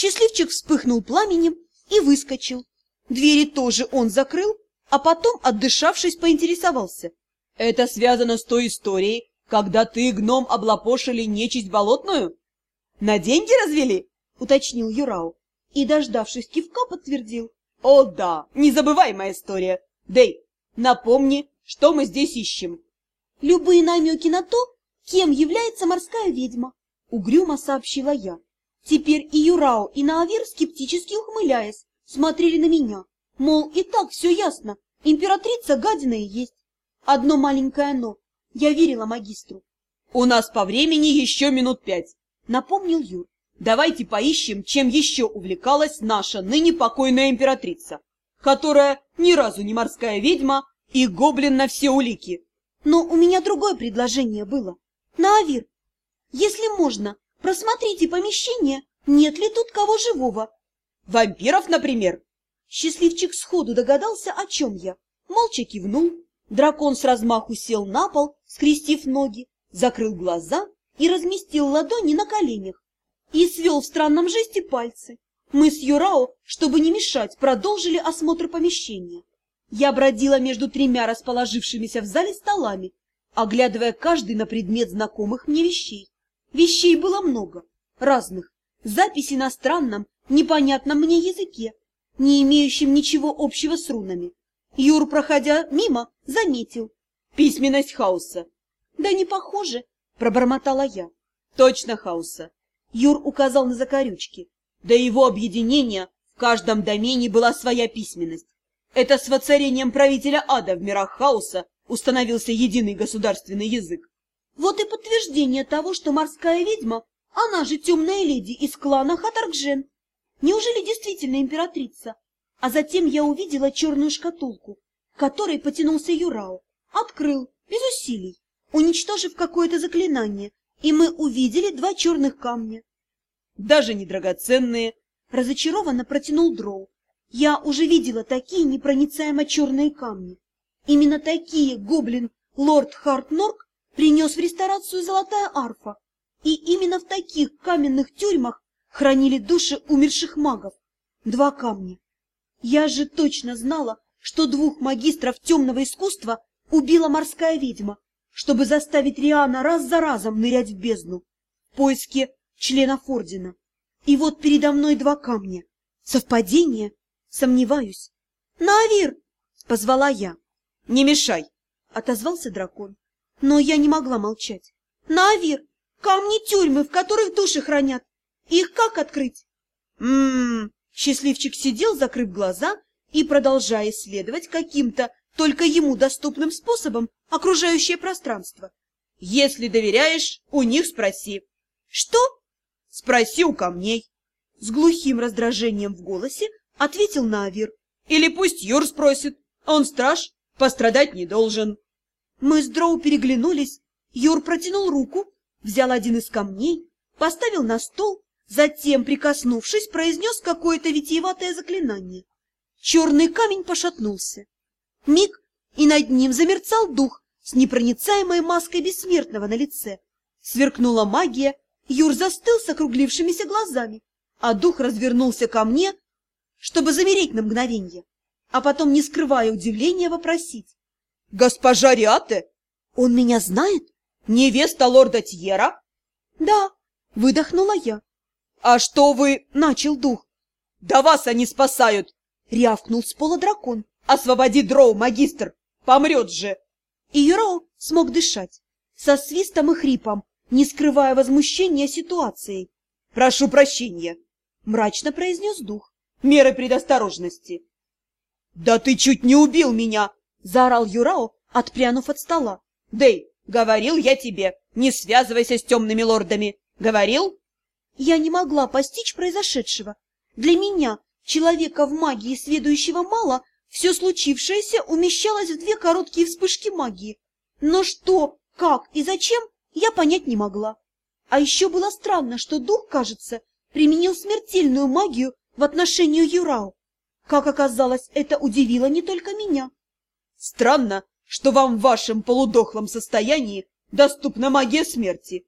Счастливчик вспыхнул пламенем и выскочил. Двери тоже он закрыл, а потом, отдышавшись, поинтересовался. — Это связано с той историей, когда ты, гном, облапошили нечисть болотную? На деньги развели? — уточнил Юрау. И, дождавшись кивка, подтвердил. — О, да, незабываемая история. Дэй, напомни, что мы здесь ищем. — Любые намеки на то, кем является морская ведьма, — угрюмо сообщила я. Теперь и Юрау, и Наавир, скептически ухмыляясь, смотрели на меня. Мол, и так все ясно, императрица гадина и есть. Одно маленькое «но». Я верила магистру. — У нас по времени еще минут пять, — напомнил Юр. — Давайте поищем, чем еще увлекалась наша ныне покойная императрица, которая ни разу не морская ведьма и гоблин на все улики. Но у меня другое предложение было. Наавир, если можно, просмотрите помещение, нет ли тут кого живого. Вампиров, например? Счастливчик сходу догадался, о чем я. Молча кивнул. Дракон с размаху сел на пол, скрестив ноги, закрыл глаза и разместил ладони на коленях. И свел в странном жесте пальцы. Мы с Юрао, чтобы не мешать, продолжили осмотр помещения. Я бродила между тремя расположившимися в зале столами, оглядывая каждый на предмет знакомых мне вещей. Вещей было много, разных, записи на странном, непонятном мне языке, не имеющем ничего общего с рунами. Юр, проходя мимо, заметил. Письменность хаоса. Да не похоже, пробормотала я. Точно хаоса. Юр указал на закорючки. До его объединения в каждом домене была своя письменность. Это с воцарением правителя ада в мирах хаоса установился единый государственный язык. Вот и подтверждение того, что морская ведьма, она же темная леди из клана Хатаргжен. Неужели действительно императрица? А затем я увидела черную шкатулку, которой потянулся Юрау. Открыл, без усилий, уничтожив какое-то заклинание, и мы увидели два черных камня. Даже не драгоценные, разочарованно протянул Дроу. Я уже видела такие непроницаемо черные камни. Именно такие гоблин лорд Хартнорк принес в ресторацию «Золотая арфа». И именно в таких каменных тюрьмах хранили души умерших магов. Два камня. Я же точно знала, что двух магистров темного искусства убила морская ведьма, чтобы заставить Риана раз за разом нырять в бездну в поиске членов ордена. И вот передо мной два камня. Совпадение? Сомневаюсь. «Навир!» — позвала я. «Не мешай!» — отозвался дракон. Но я не могла молчать. «Навир! Камни тюрьмы, в которых души хранят! Их как открыть?» «М-м-м!» Счастливчик сидел, закрыв глаза, и, продолжая исследовать каким-то только ему доступным способом окружающее пространство. «Если доверяешь, у них спроси». «Что?» «Спроси у камней». С глухим раздражением в голосе ответил Навир. «Или пусть Юр спросит. Он страж, пострадать не должен». Мы с Дроу переглянулись. Юр протянул руку, взял один из камней, поставил на стол Затем, прикоснувшись, произнес какое-то витиеватое заклинание. Черный камень пошатнулся. Миг, и над ним замерцал дух с непроницаемой маской бессмертного на лице. Сверкнула магия, Юр застыл с округлившимися глазами, а дух развернулся ко мне, чтобы замереть на мгновенье, а потом, не скрывая удивления, вопросить. — Госпожа Риате? Он меня знает? Невеста лорда Тьера? — Да, выдохнула я. «А что вы...» — начал дух. «Да вас они спасают!» — рявкнул с пола дракон. «Освободи дроу, магистр! Помрет же!» И Юроу смог дышать, со свистом и хрипом, не скрывая возмущения ситуацией. «Прошу прощения!» — мрачно произнес дух. «Меры предосторожности!» «Да ты чуть не убил меня!» — заорал Юрао, отпрянув от стола. «Дэй, говорил я тебе, не связывайся с темными лордами! Говорил?» Я не могла постичь произошедшего. Для меня, человека в магии сведущего мало, все случившееся умещалось в две короткие вспышки магии. Но что, как и зачем, я понять не могла. А еще было странно, что дух, кажется, применил смертельную магию в отношении Юрау. Как оказалось, это удивило не только меня. Странно, что вам в вашем полудохлом состоянии доступна магия смерти.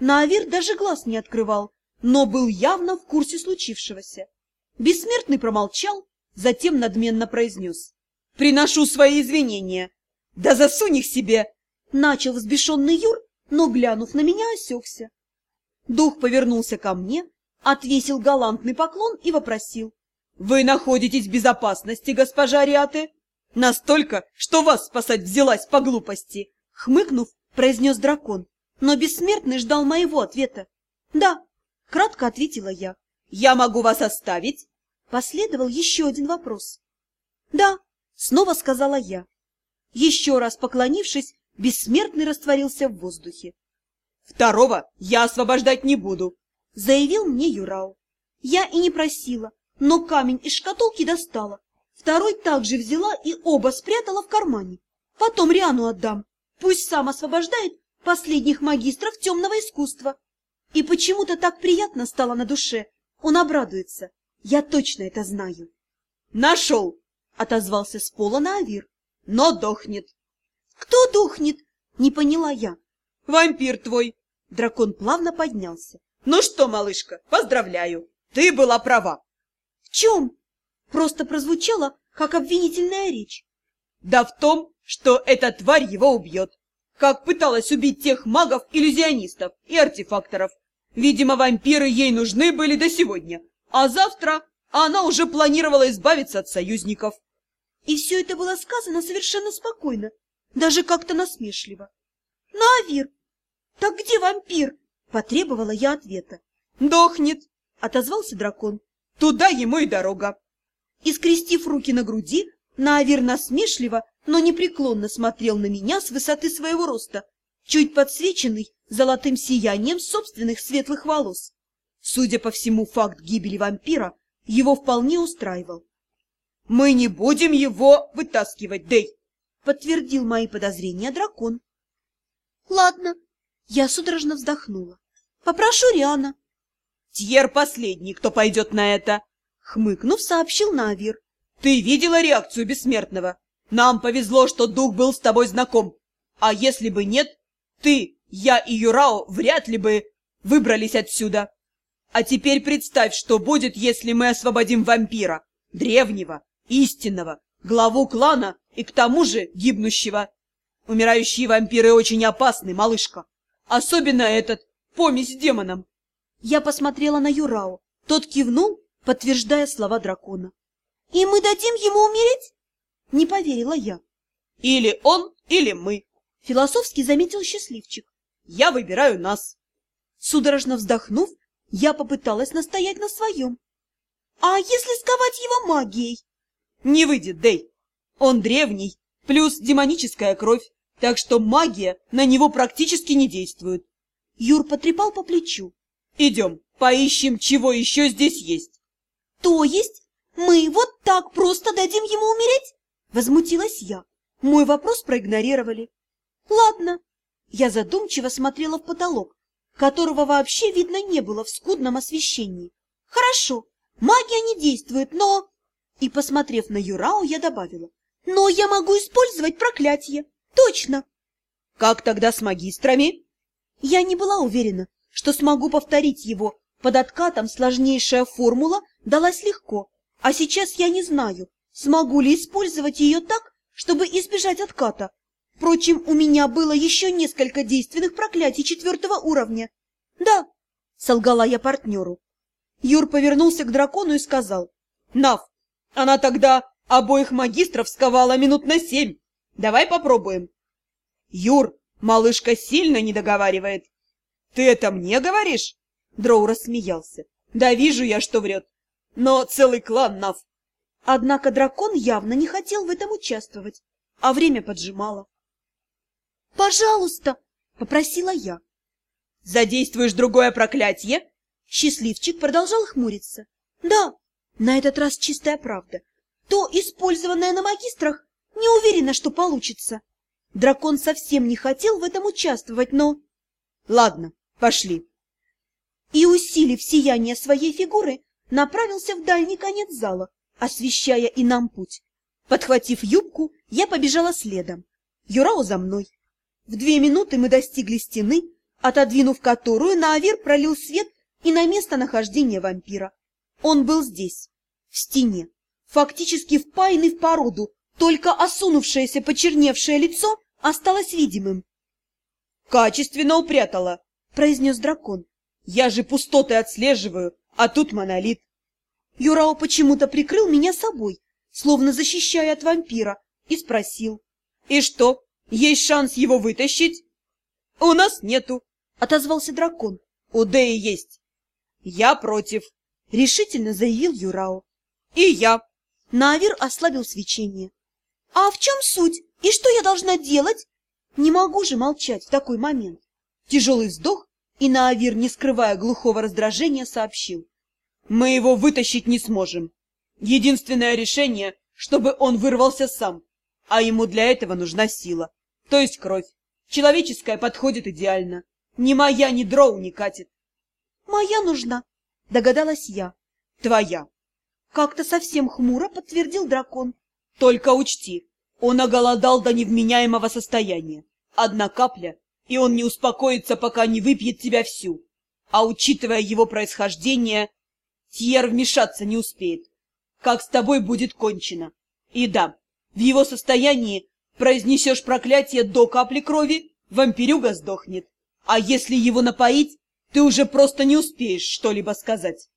Наавир даже глаз не открывал, но был явно в курсе случившегося. Бессмертный промолчал, затем надменно произнес. «Приношу свои извинения. Да засунь их себе!» Начал взбешенный Юр, но, глянув на меня, осекся. Дух повернулся ко мне, отвесил галантный поклон и вопросил. «Вы находитесь в безопасности, госпожа Риаты?» «Настолько, что вас спасать взялась по глупости!» Хмыкнув, произнес дракон, но бессмертный ждал моего ответа. «Да», — кратко ответила я. «Я могу вас оставить?» Последовал еще один вопрос. «Да», — снова сказала я. Еще раз поклонившись, бессмертный растворился в воздухе. «Второго я освобождать не буду», — заявил мне Юрау. Я и не просила, но камень из шкатулки достала. Второй также взяла и оба спрятала в кармане. Потом Риану отдам. Пусть сам освобождает последних магистров темного искусства. И почему-то так приятно стало на душе. Он обрадуется. Я точно это знаю. «Нашел!» — отозвался с пола на Авир. «Но дохнет!» «Кто дохнет?» — не поняла я. «Вампир твой!» Дракон плавно поднялся. «Ну что, малышка, поздравляю! Ты была права!» «В чем?» Просто прозвучало, как обвинительная речь. «Да в том, что эта тварь его убьет, как пыталась убить тех магов-иллюзионистов и артефакторов. Видимо, вампиры ей нужны были до сегодня, а завтра она уже планировала избавиться от союзников. И все это было сказано совершенно спокойно, даже как-то насмешливо. «Навир! Так где вампир?» — потребовала я ответа. «Дохнет!» — отозвался дракон. «Туда ему и дорога!» И, скрестив руки на груди, Наавир насмешливо, но непреклонно смотрел на меня с высоты своего роста, чуть подсвеченный золотым сиянием собственных светлых волос. Судя по всему, факт гибели вампира его вполне устраивал. — Мы не будем его вытаскивать, Дэй! — подтвердил мои подозрения дракон. — Ладно, я судорожно вздохнула. — Попрошу Риана. — Тьер последний, кто пойдет на это! — хмыкнув, сообщил Навир. — Ты видела реакцию бессмертного? Нам повезло, что дух был с тобой знаком. А если бы нет, ты, я и Юрао вряд ли бы выбрались отсюда. А теперь представь, что будет, если мы освободим вампира, древнего, истинного, главу клана и к тому же гибнущего. Умирающие вампиры очень опасны, малышка. Особенно этот, помесь с демоном. Я посмотрела на Юрао. Тот кивнул, подтверждая слова дракона. «И мы дадим ему умереть?» Не поверила я. Или он, или мы. Философски заметил счастливчик. Я выбираю нас. Судорожно вздохнув, я попыталась настоять на своем. А если сковать его магией? Не выйдет, Дэй. Он древний, плюс демоническая кровь, так что магия на него практически не действует. Юр потрепал по плечу. Идем, поищем, чего еще здесь есть. То есть мы вот так просто дадим ему умереть? Возмутилась я. Мой вопрос проигнорировали. Ладно. Я задумчиво смотрела в потолок, которого вообще видно не было в скудном освещении. Хорошо, магия не действует, но... И, посмотрев на Юрау, я добавила. Но я могу использовать проклятие. Точно. Как тогда с магистрами? Я не была уверена, что смогу повторить его. Под откатом сложнейшая формула далась легко, а сейчас я не знаю, Смогу ли использовать ее так, чтобы избежать отката? Впрочем, у меня было еще несколько действенных проклятий четвертого уровня. Да, солгала я партнеру. Юр повернулся к дракону и сказал. Нав, она тогда обоих магистров сковала минут на семь. Давай попробуем. Юр, малышка сильно не договаривает. Ты это мне говоришь? Дроу рассмеялся. Да вижу я, что врет. Но целый клан, Нав, Однако дракон явно не хотел в этом участвовать, а время поджимало. «Пожалуйста!» — попросила я. «Задействуешь другое проклятие?» Счастливчик продолжал хмуриться. «Да, на этот раз чистая правда. То, использованное на магистрах, не уверена, что получится. Дракон совсем не хотел в этом участвовать, но... Ладно, пошли. И, усилив сияние своей фигуры, направился в дальний конец зала, освещая и нам путь. Подхватив юбку, я побежала следом. Юрао за мной. В две минуты мы достигли стены, отодвинув которую Наавир пролил свет и на местонахождение вампира. Он был здесь, в стене, фактически впаянный в породу, только осунувшееся почерневшее лицо осталось видимым. «Качественно упрятала», — произнес дракон. «Я же пустоты отслеживаю, а тут монолит». Юрао почему-то прикрыл меня собой, словно защищая от вампира, и спросил. «И что, есть шанс его вытащить?» «У нас нету», — отозвался дракон. «У Дэи есть». «Я против», — решительно заявил Юрао. «И я». Наавир ослабил свечение. «А в чем суть? И что я должна делать?» Не могу же молчать в такой момент. Тяжелый вздох, и Наавир, не скрывая глухого раздражения, сообщил. Мы его вытащить не сможем. Единственное решение, чтобы он вырвался сам, а ему для этого нужна сила, то есть кровь. Человеческая подходит идеально. Ни моя, ни дроу не катит. Моя нужна, догадалась я. Твоя. Как-то совсем хмуро подтвердил дракон. Только учти, он оголодал до невменяемого состояния. Одна капля, и он не успокоится, пока не выпьет тебя всю. А учитывая его происхождение, Тьер вмешаться не успеет. Как с тобой будет кончено. И да, в его состоянии произнесешь проклятие до капли крови, вампирюга сдохнет. А если его напоить, ты уже просто не успеешь что-либо сказать.